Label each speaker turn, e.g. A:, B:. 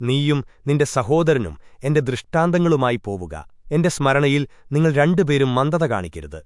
A: നീയും നിന്റെ സഹോദരനും എന്റെ ദൃഷ്ടാന്തങ്ങളുമായി പോവുക. എന്റെ സ്മരണയിൽ നിങ്ങൾ രണ്ടുപേരും മന്ദത കാണിക്കരുത്.